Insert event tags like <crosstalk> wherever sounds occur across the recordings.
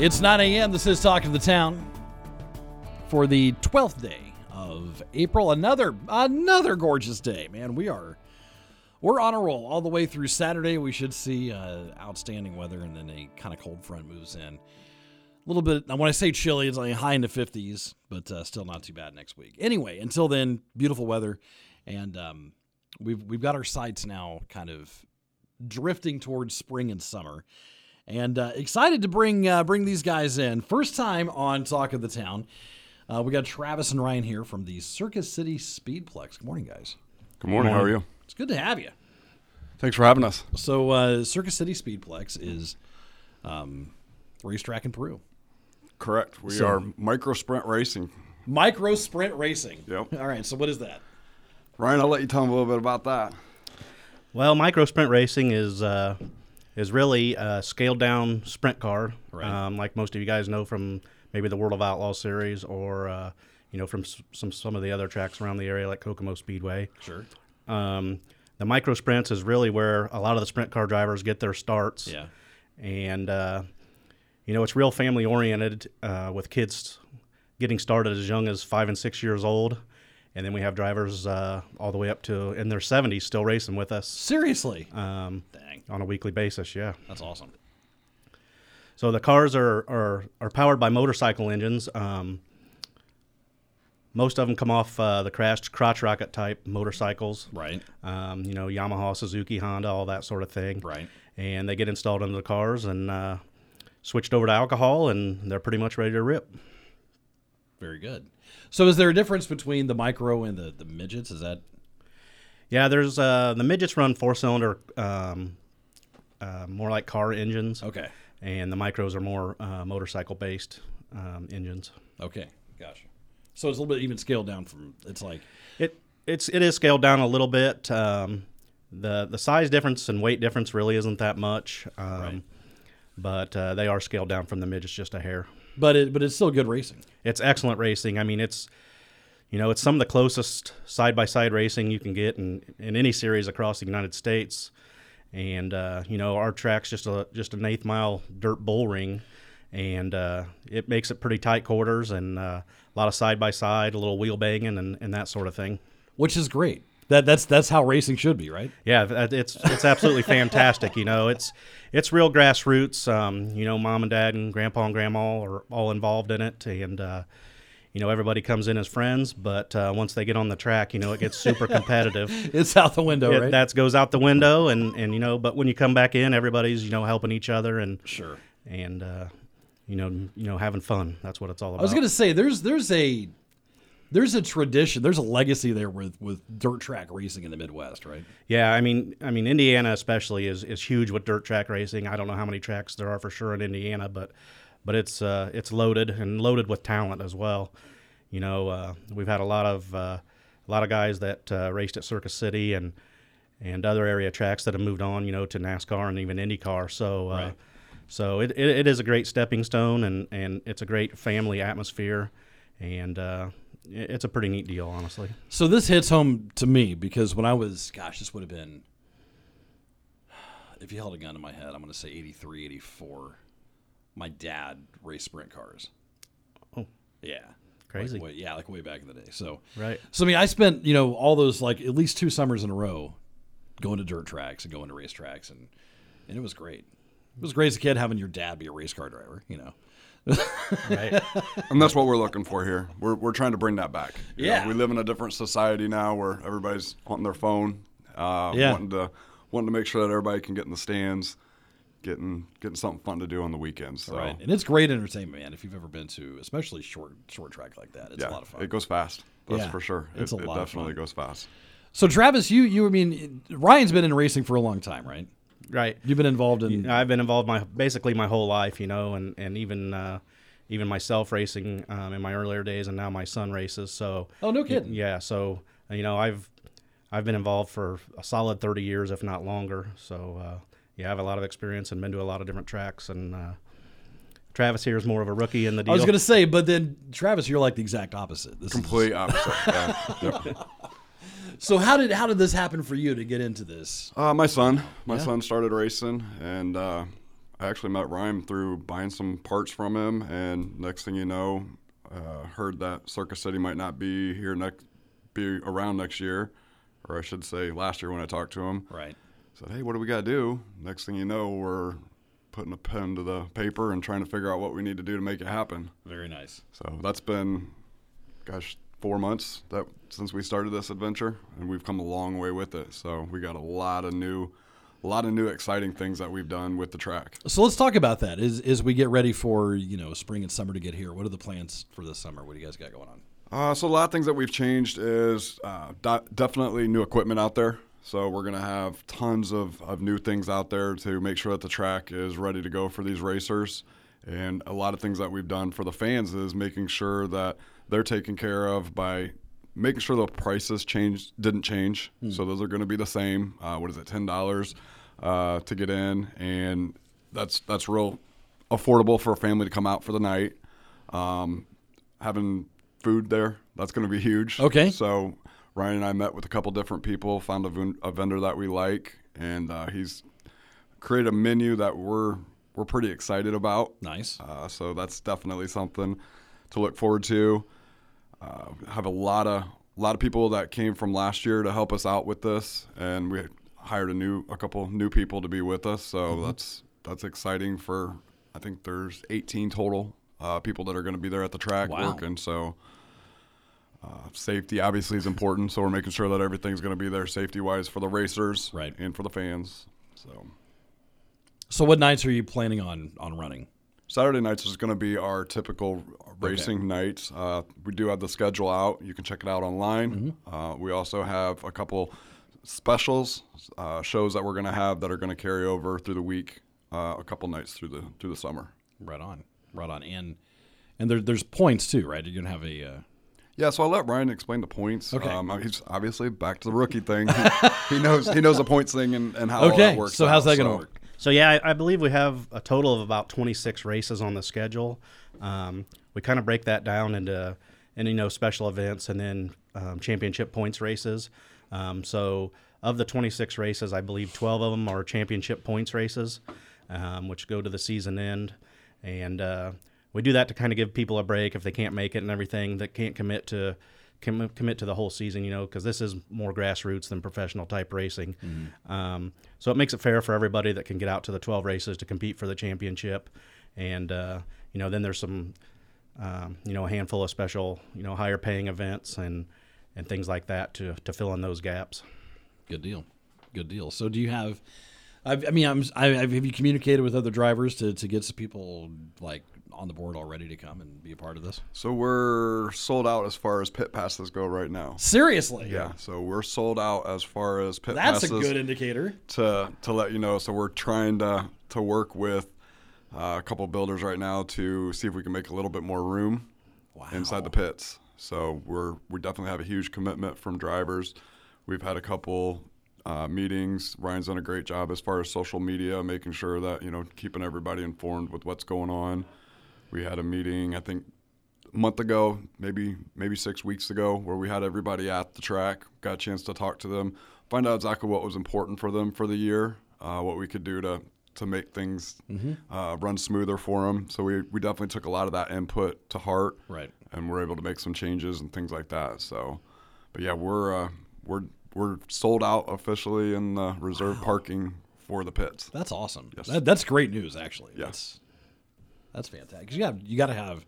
It's 9 a.m. This is Talk of the Town for the 12th day of April. Another another gorgeous day, man. We are we're on a roll all the way through Saturday. We should see uh, outstanding weather, and then a kind of cold front moves in. A little bit. When I say chilly, it's like high in the 50s, but uh, still not too bad next week. Anyway, until then, beautiful weather, and um, we've we've got our sights now kind of drifting towards spring and summer and uh, excited to bring uh, bring these guys in. First time on Talk of the Town. Uh, we got Travis and Ryan here from the Circus City Speedplex. Good morning, guys. Good morning. How are you? It's good to have you. Thanks for having us. So, uh, Circus City Speedplex is um, racetrack in Peru. Correct. We So- are micro sprint racing. Micro sprint racing. Yep. All right. So, what is that? Ryan, I'll let you tell them a little bit about that. Well, micro sprint racing is uh, is really a scaled down sprint car, Right. um, like most of you guys know from maybe the World of Outlaws series or uh, you know from s- some some of the other tracks around the area like Kokomo Speedway. Sure. Um, the micro sprints is really where a lot of the sprint car drivers get their starts. Yeah. and uh, you know it's real family oriented uh, with kids getting started as young as five and six years old. And then we have drivers uh, all the way up to in their 70s still racing with us Seriously. um, Dang. on a weekly basis. Yeah. That's awesome. So the cars are are, are powered by motorcycle engines. Um, most of them come off uh, the crashed crotch rocket type motorcycles. Right. Um, you know, Yamaha, Suzuki, Honda, all that sort of thing. Right. And they get installed into the cars and uh, switched over to alcohol, and they're pretty much ready to rip. Very good. So, is there a difference between the micro and the, the midgets? Is that Yeah, there's uh, the midgets run four cylinder, um, uh, more like car engines, okay? and the micros are more uh, motorcycle based um, engines. Okay. Gotcha. So it's a little bit even scaled down from. It's like It it's it is scaled down a little bit. Um, the the size difference and weight difference really isn't that much, um, Right. but uh, they are scaled down from the midgets just a hair. But it but it's still good racing. It's excellent racing. I mean, it's you know it's some of the closest side by side racing you can get in in any series across the United States. And uh, you know our track's just a just an eighth mile dirt bull ring, and uh, it makes it pretty tight quarters and uh, a lot of side by side, a little wheel banging and, and that sort of thing. which is great. That that's that's how racing should be, right? Yeah, it's it's absolutely fantastic. You know, it's it's real grassroots. Um, you know, mom and dad and grandpa and grandma are all involved in it, and uh, you know everybody comes in as friends. But uh, once they get on the track, you know, it gets super competitive. <laughs> It's out the window, It, right? That goes out the window, and and you know, but when you come back in, everybody's you know helping each other and sure. and uh, you know you know having fun. That's what it's all about. I was gonna say there's there's a there's a tradition, there's a legacy there with with dirt track racing in the Midwest, right? Yeah, I mean, I mean, Indiana especially is, is huge with dirt track racing. I don't know how many tracks there are for sure in Indiana, but but it's uh, it's loaded and loaded with talent as well. You know, uh, we've had a lot of uh, a lot of guys that uh, raced at Circus City and and other area tracks that have moved on, you know, to NASCAR and even IndyCar. So. Uh, Right. So it, it, it is a great stepping stone, and, and it's a great family atmosphere, and uh, it's a pretty neat deal, honestly. So this hits home to me because when I was, gosh, this would have been, if you held a gun to my head, I'm going to say 83, 84. My dad raced sprint cars. Oh. yeah, Crazy. Like way, yeah, like way back in the day. So Right. So I mean, I spent you know all those like at least two summers in a row going to dirt tracks and going to race tracks, and and it was great. It was great as a kid having your dad be a race car driver. You know, Right. And that's what we're looking for here. We're, we're trying to bring that back. You know, Yeah. we live in a different society now where everybody's wanting their phone, uh, Yeah. wanting to wanting to make sure that everybody can get in the stands, getting getting something fun to do on the weekends. So, right? And it's great entertainment, man. If you've ever been to, especially short short track like that, it's yeah, a lot of fun. it goes fast. That's Yeah, for sure. it's it, a it lot of definitely goes fast. So Travis, you you I mean Ryan's been in racing for a long time, right? Right. You've been involved in I've been involved my basically my whole life, you know, and and even uh, even myself racing um, in my earlier days, and now my son races. So Oh, no kidding. yeah, so you know I've I've been involved for a solid 30 years, if not longer. So uh, yeah, I have a lot of experience and been to a lot of different tracks. And uh, Travis here is more of a rookie in the deal. I was going to say, but then Travis, you're like the exact opposite. This is- Complete opposite. yeah. <laughs> Yep. So how did how did this happen for you to get into this? Uh, my son, my Yeah. son started racing, and uh, I actually met Ryan through buying some parts from him. And next thing you know, uh, heard that Circus City might not be here next, be around next year, or I should say last year when I talked to him. Right. Said, hey, what do we got to do? Next thing you know, we're putting a pen to the paper and trying to figure out what we need to do to make it happen. Very nice. So that's been, gosh, four months that since we started this adventure, and we've come a long way with it. So we got a lot of new, a lot of new exciting things that we've done with the track. So let's talk about that. As as we get ready for you know spring and summer to get here, what are the plans for this summer? What do you guys got going on? Uh, so a lot of things that we've changed is uh, de- definitely new equipment out there. So we're gonna have tons of, of new things out there to make sure that the track is ready to go for these racers. And a lot of things that we've done for the fans is making sure that they're taken care of by making sure the prices changed didn't change. So those are going to be the same. Uh, what is it, ten dollars uh, to get in, and that's that's real affordable for a family to come out for the night. Um, having food there, that's going to be huge. Okay. So Ryan and I met with a couple different people, found a, vendor that we like, and uh, he's created a menu that we're we're pretty excited about. Nice. Uh, so that's definitely something to look forward to. Uh, have a lot of a lot of people that came from last year to help us out with this, and we hired a new a couple new people to be with us. So that's that's exciting. For I think there's 18 total uh, people that are going to be there at the track Wow. working. So. Uh, safety obviously is important, so we're making sure that everything's going to be there safety-wise for the racers, Right. and for the fans. So So what nights are you planning on on running? Saturday nights is going to be our typical racing nights. Uh, we do have the schedule out. You can check it out online. Uh, we also have a couple specials uh, shows that we're going to have that are going to carry over through the week, uh, a couple nights through the through the summer. Right on. Right on. And and there, there's points too, right? You're gonna have a. Uh, Yeah, so I'll let Ryan explain the points. Okay. Um, he's obviously back to the rookie thing. he, he knows he knows the points thing and, and how okay. that works. So how's out, that gonna so- work? So yeah, I, I believe we have a total of about 26 races on the schedule. Um, we kind of break that down into, and you know, special events and then um, championship points races. Um, so of the 26 races, I believe 12 of them are championship points races, um, which go to the season end, and uh, we do that to kind of give people a break if they can't make it and everything that can't commit to com- commit to the whole season, you know, because this is more grassroots than professional type racing. Um, so it makes it fair for everybody that can get out to the 12 races to compete for the championship. And, uh, you know, then there's some, um, you know, a handful of special, you know, higher paying events and, and things like that to, to fill in those gaps. Good deal. Good deal. So do you have? I've, I mean, I'm. I, have you communicated with other drivers to to get some people like on the board already to come and be a part of this? So we're sold out as far as pit passes go right now. Seriously. Yeah, so we're sold out as far as pit passes. That's a good indicator. to to let you know. So we're trying to to work with uh, a couple builders right now to see if we can make a little bit more room inside the pits. So we're we definitely have a huge commitment from drivers. We've had a couple uh, meetings. Ryan's done a great job as far as social media, making sure that you know keeping everybody informed with what's going on. We had a meeting, I think, a month ago, maybe maybe six weeks ago, where we had everybody at the track, got a chance to talk to them, find out exactly what was important for them for the year, uh, what we could do to to make things uh, run smoother for them. So we, we definitely took a lot of that input to heart, Right. and we're able to make some changes and things like that. So, but yeah, we're uh, we're we're sold out officially in the reserve parking for the pits. That's awesome. Yes. That, that's great news, actually. Yeah. That's fantastic. fantastic. 'Cause You got you got to have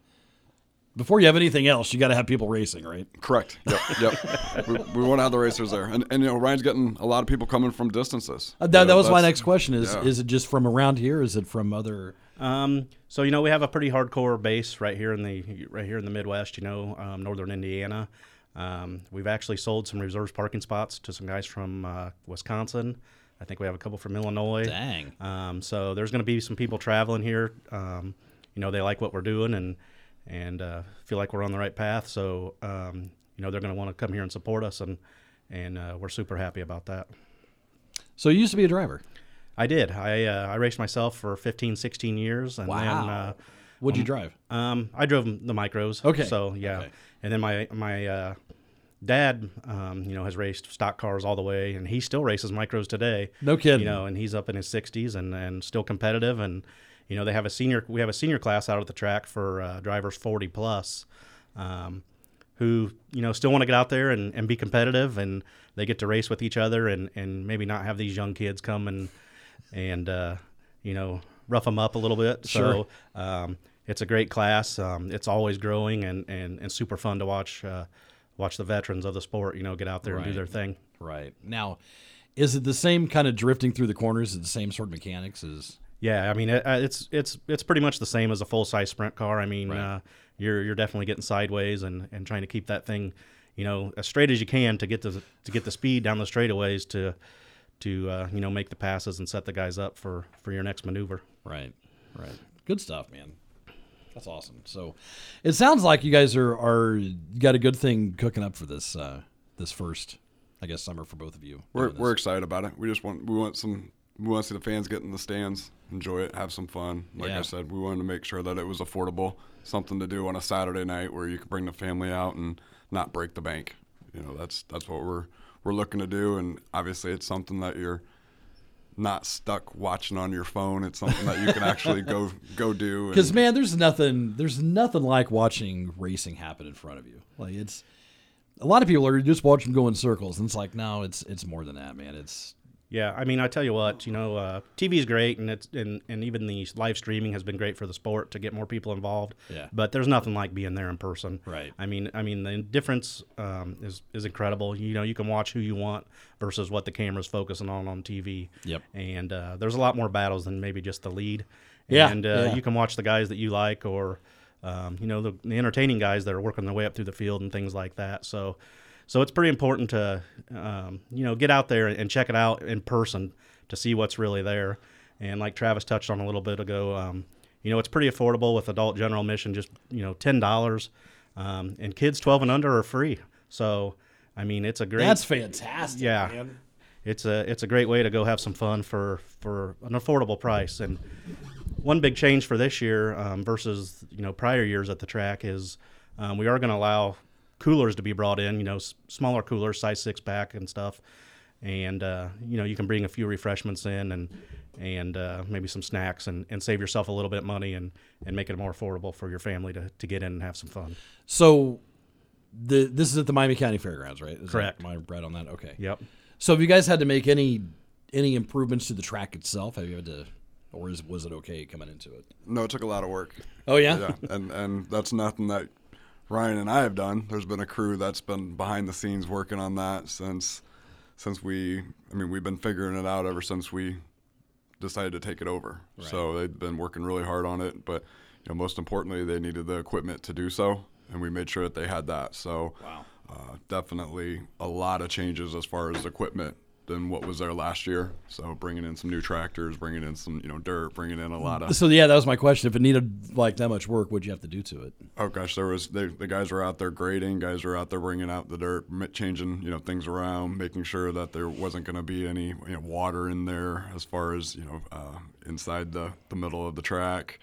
before you have anything else, you got to have people racing, right? Correct. Yep. Yep. <laughs> we, we want to have the racers there, and, and you know Ryan's getting a lot of people coming from distances. Uh, that, You that was my next question. Is yeah. is it just from around here? Is it from other? Um, so you know we have a pretty hardcore base right here in the right here in the Midwest. You know, um, northern Indiana. Um, we've actually sold some reserves parking spots to some guys from uh, Wisconsin. I think we have a couple from Illinois. Dang. Um, so there's going to be some people traveling here. Um, you know they like what we're doing and and uh, feel like we're on the right path. So um, you know they're going to want to come here and support us, and and uh, we're super happy about that. So you used to be a driver. I did. I uh, I raced myself for 15, 16 years, and then uh, What'd you drive? um, I drove the micros. Okay. So yeah, Okay. and then my my uh, dad, um, you know, has raced stock cars all the way, and he still races micros today. No kidding. You know, and he's up in his 60s and and still competitive. And you know, they have a senior. We have a senior class out at the track for uh, drivers 40 plus. Um, who you know still want to get out there and, and be competitive and they get to race with each other and, and maybe not have these young kids come and and uh, you know rough them up a little bit Sure. so um, it's a great class um, it's always growing and, and, and super fun to watch uh, watch the veterans of the sport you know get out there and do their thing Right. Now, is it the same kind of drifting through the corners? Is it the same sort of mechanics as Yeah, I mean it, uh, it's it's it's pretty much the same as a full size sprint car. I mean, Right. uh, you're you're definitely getting sideways and, and trying to keep that thing, you know, as straight as you can to get the to get the speed down the straightaways to to uh, you know make the passes and set the guys up for for your next maneuver. Right. Right. Good stuff, man. That's awesome. So, it sounds like you guys are are got a good thing cooking up for this uh this first, I guess, summer for both of you. We're, we're excited about it. We just want we want some we want to see the fans get in the stands, enjoy it, have some fun. Like Yeah. I said, we wanted to make sure that it was affordable, something to do on a Saturday night where you could bring the family out and not break the bank. You know, that's that's what we're we're looking to do, and obviously it's something that you're not stuck watching on your phone. It's something that you can actually go <laughs> go do. Because man, there's nothing there's nothing like watching racing happen in front of you. Like it's a lot of people are just watch them go in circles, and it's like no, it's it's more than that, man. It's Yeah, I mean, I tell you what, you know, uh, TV is great, and it's and, and even the live streaming has been great for the sport to get more people involved. Yeah. But there's nothing like being there in person. Right. I mean, I mean, the difference um, is is incredible. You know, you can watch who you want versus what the camera's focusing on on TV. Yep. And uh, there's a lot more battles than maybe just the lead. Yeah, And uh, yeah. you can watch the guys that you like, or um, you know, the, the entertaining guys that are working their way up through the field and things like that. So. So it's pretty important to, um, you know, get out there and check it out in person to see what's really there. And like Travis touched on a little bit ago, um, you know, it's pretty affordable with adult general admission, just you know, ten dollars, um, and kids twelve and under are free. So, I mean, it's a great. that's fantastic. Yeah. man. it's a it's a great way to go have some fun for for an affordable price. And one big change for this year um, versus you know prior years at the track is um, we are going to allow coolers to be brought in. You know, s- smaller coolers, size six pack and stuff. And uh, you know you can bring a few refreshments in and and uh, maybe some snacks and, and save yourself a little bit of money and, and make it more affordable for your family to, to get in and have some fun. So the this is at the Miami County Fairgrounds, right? Is that- Correct. Am I right on that? Okay. Yep. So have you guys had to make any any improvements to the track itself? Have you had to, or is was it okay coming into it? no, it took a lot of work. Oh yeah. yeah, and and that's nothing that Ryan and I have done. There's been a crew that's been behind the scenes working on that since since we. I mean, we've been figuring it out ever since we decided to take it over. So they've been working really hard on it. But you know, most importantly, they needed the equipment to do so, and we made sure that they had that. So Wow. uh, definitely a lot of changes as far as equipment than what was there last year. So bringing in some new tractors, bringing in some you know dirt, bringing in a lot of So yeah, that was my question. If it needed like that much work, what'd you have to do to it? Oh gosh, there was they, the guys were out there grading, guys were out there bringing out the dirt, changing you know things around, making sure that there wasn't going to be any you know, water in there as far as you know uh, inside the the middle of the track.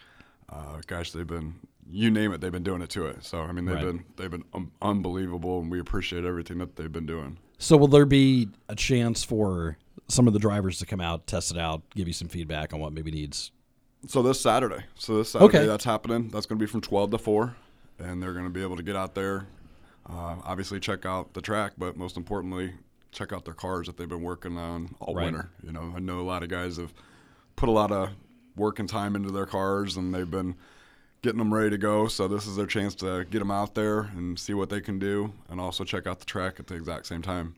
Uh, gosh, they've been you name it, they've been doing it to it. So I mean, they've Right. been they've been um, unbelievable, and we appreciate everything that they've been doing. So will there be a chance for some of the drivers to come out, test it out, give you some feedback on what maybe needs? So this Saturday, so this Saturday Okay. that's happening. That's going to be from 12 to 4, and they're going to be able to get out there, uh, obviously check out the track, but most importantly, check out their cars that they've been working on all Right. winter. You know, I know a lot of guys have put a lot of work and time into their cars, and they've been getting them ready to go. So this is their chance to get them out there and see what they can do, and also check out the track at the exact same time.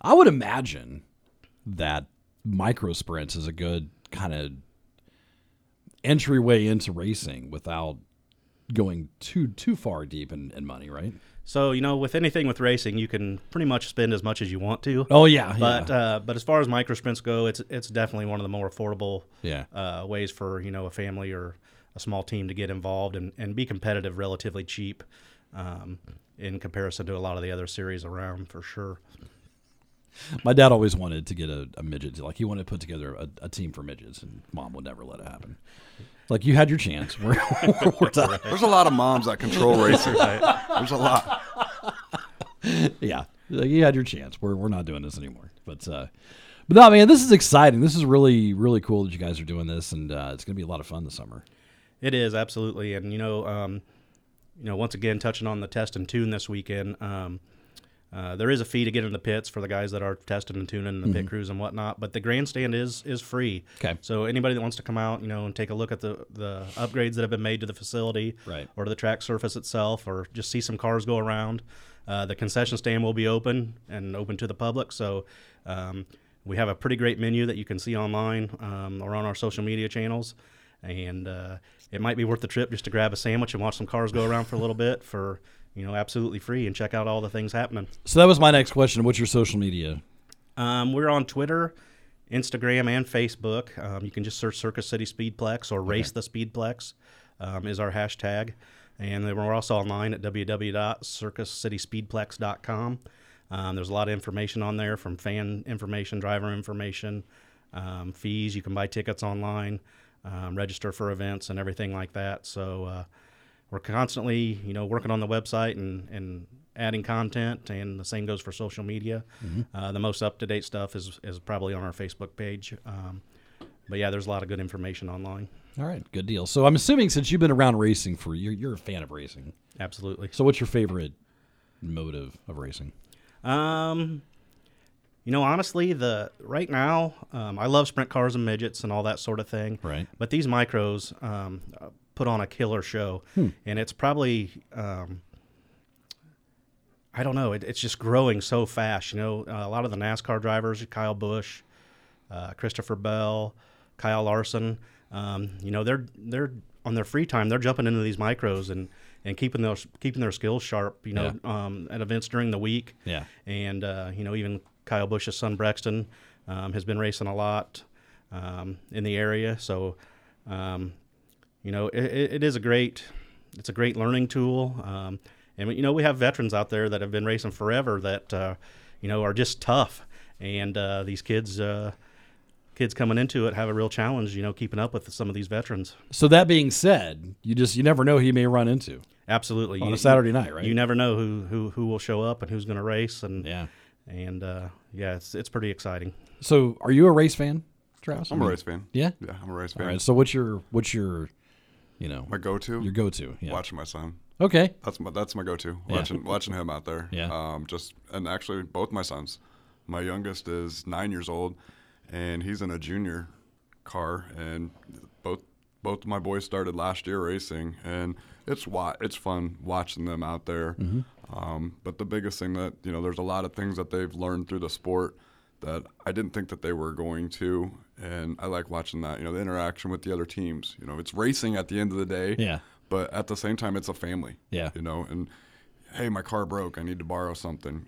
I would imagine that micro sprints is a good kind of entryway into racing without going too too far deep in, in money, right? So you know, with anything with racing, you can pretty much spend as much as you want to. Oh yeah, But yeah. uh, but as far as micro sprints go, it's it's definitely one of the more affordable Yeah. uh, ways for you know a family or a small team to get involved and, and be competitive relatively cheap um, in comparison to a lot of the other series around for sure. My dad always wanted to get a, a midget. Like he wanted to put together a, a team for midgets, and mom would never let it happen. Like you had your chance. <laughs> We're, we're done. There's a lot of moms that control <laughs> racing. There's a lot. <laughs> yeah, like, you had your chance. We're we're not doing this anymore. But uh, but no, man, this is exciting. This is really really cool that you guys are doing this, and uh, it's gonna be a lot of fun this summer. It is absolutely, and you know, um, you know, once again touching on the test and tune this weekend. Um, uh, there is a fee to get in the pits for the guys that are testing and tuning and the pit crews and whatnot, but the grandstand is is free. Okay. So anybody that wants to come out, you know, and take a look at the the upgrades that have been made to the facility, Right. or to the track surface itself, or just see some cars go around, uh, the concession stand will be open and open to the public. So. Um, we have a pretty great menu that you can see online um, or on our social media channels, and uh, it might be worth the trip just to grab a sandwich and watch some cars go around for a little <laughs> bit for you know absolutely free and check out all the things happening. So that was my next question. What's your social media? Um, we're on Twitter, Instagram, and Facebook. Um, you can just search Circus City Speedplex or Race the Speedplex um, is our hashtag. And then we're also online at www.circuscityspeedplex.com. Um, there's a lot of information on there from fan information, driver information, um, fees. You can buy tickets online, um, register for events, and everything like that. So uh, we're constantly, you know, working on the website and, and adding content, and the same goes for social media. Uh, the most up to date stuff is, is probably on our Facebook page. Um, but yeah, there's a lot of good information online. All right, good deal. So I'm assuming since you've been around racing for you're you're a fan of racing. Absolutely. So what's your favorite motive of racing? Um, you know, honestly, the right now, um, I love sprint cars and midgets and all that sort of thing. Right. But these micros um, put on a killer show, and it's probably. Um, I don't know. It, it's just growing so fast. You know, uh, a lot of the NASCAR drivers, Kyle Busch, uh, Christopher Bell, Kyle Larson. Um, you know, they're they're on their free time. They're jumping into these micros and, and keeping those keeping their skills sharp. You know, um, at events during the week. Yeah. And uh, you know, even Kyle Busch's son Brexton um, has been racing a lot um, in the area. So, um, you know, it, it it is a great it's a great learning tool. Um, and you know, we have veterans out there that have been racing forever that uh, you know are just tough. And uh, these kids. Uh, Kids coming into it have a real challenge, you know, keeping up with some of these veterans. So that being said, you just you never know who you may run into Absolutely, on You- a Saturday night, right? You never know who, who, who will show up and who's going to race, and yeah. And uh, yeah, it's it's pretty exciting. So are you a race fan, Travis? I'm a race fan. Yeah. Yeah, I'm a race fan. right. So what's your what's your you know My go-to, your go to? Yeah. watching my son. Okay. That's my that's my go-to. Yeah. Watching watching him out there. Yeah. Um, just and actually both my sons. My youngest is nine years old, and he's in a junior car, and both both my boys started last year racing, and it's wa- it's fun watching them out there. Mm-hmm. Um, but the biggest thing that you know, there's a lot of things that they've learned through the sport that I didn't think that they were going to, and I like watching that. You know, the interaction with the other teams. You know, it's racing at the end of the day. Yeah. But at the same time, it's a family. Yeah. You know, and hey, my car broke. I need to borrow something.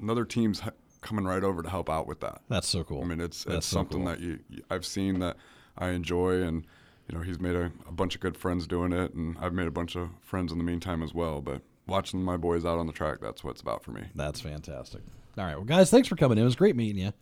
Another team's h- coming right over to help out with that. That's so cool. I mean, it's That's it's so something cool. that you, you I've seen that I enjoy, and you know, he's made a, a bunch of good friends doing it, and I've made a bunch of friends in the meantime as well. But watching my boys out on the track, that's what it's about for me. That's fantastic. All right. Well, guys, thanks for coming in. It was great meeting you.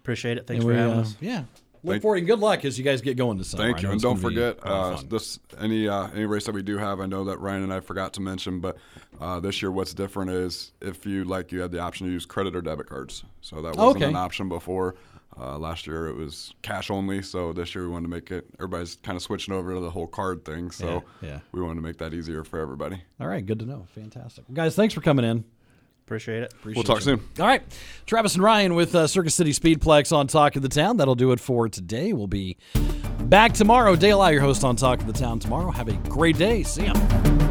Appreciate it. Thanks And for we, having uh, us. Yeah. Look Thank- forward and good luck as you guys get going this summer. Thank you, and don't forget a lot of uh, fun. this any uh, any race that we do have. I know that Ryan and I forgot to mention, but uh, this year what's different is if you like, you had the option to use credit or debit cards. So that wasn't Okay. an option before. Uh, last year it was cash only, so this year we wanted to make it. Everybody's kind of switching over to the whole card thing, so Yeah, yeah. we wanted to make that easier for everybody. All right. Good to know. Fantastic. Well, guys, thanks for coming in. Appreciate it. we'll talk soon. All right. Travis and Ryan with uh, Circus City Speedplex on Talk of the Town. That'll do it for today. We'll be back tomorrow. Dale I, your host on Talk of the Town tomorrow. Have a great day. See ya.